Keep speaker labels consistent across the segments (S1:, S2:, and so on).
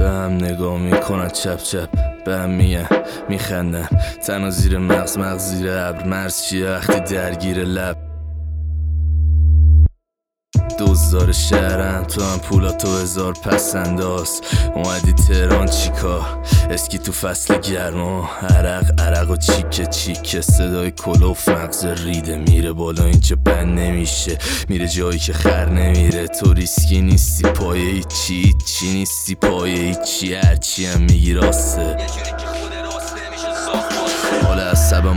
S1: به هم نگاه می‌کنن چپ چپ. به هم میگن میخندن تنها زیر مغز مغز زیر ابر. مرز چیه؟ وقتی درگیر لب. دوزار شهرم تو هم پولا تو هزار پسنداز اومدی تهران چیکار؟ اسکی تو فصل گرما عرق عرق و چیکه چیکه صدای کلوف مغز ریده میره بالا اینجا بند نمیشه میره جایی که خر نمیره. تو ریسکی نیستی پایه چی؟ چی نیستی؟ پایه چی؟ هرچی هم میگی راسته.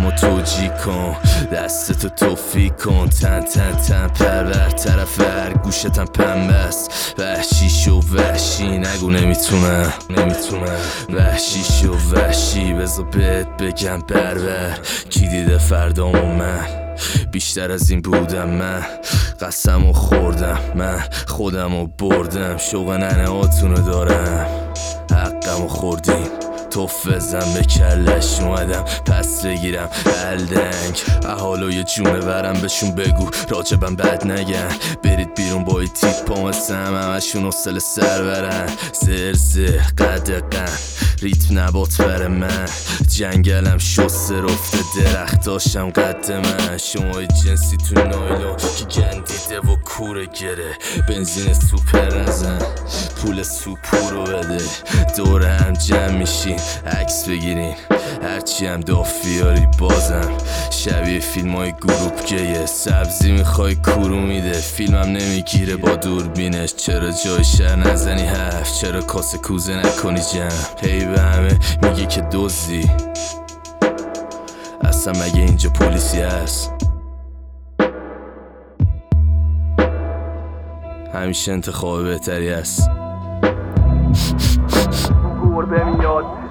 S1: رو توجی کن دستتو توفی کن. تن تن تن پرور طرف هر گوشتم پنبه است وحشی شو وحشی نگو نمی‌تونم نمی‌تونم. وحشی شو وحشی بذار بهت بگم بربر کی دیده فردامو من؟ بیشتر از این بودم من. قسم و خوردم من خودم و بردم. شوق ننه هاتونو دارم. حقم و خوردیم توف بزن به کلش اومدم پس بگیرم الدنگ احالای جونه ورم بهشون بگو راجبم بد نگن. برید بیرون با ای تیپ پامسم همشون اصل سر برن. زرزه قدقن ریتم نبات بر من. جنگلم شسته رفته درختاشم قد من. شما جنسی تو نایلون که گندیده و کوره گره. بنزین سوپر نزن پول سوپو رو بده. دور هم جمع میشین. عکس بگیرین. هرچی هم دافیاری بازم شبیه فیلم های گروپ گیه. سبزی می‌خوای کرو میده. فیلمم نمی‌گیره با دوربینش. چرا جای شهر نزنی هفت چرا کاسه کوزه نکنی جمع؟ هی به همه میگه که دوزی اصلا مگه اینجا پلیسی هست؟ همیشه انتخاب بهتری هست.
S2: گربه میاد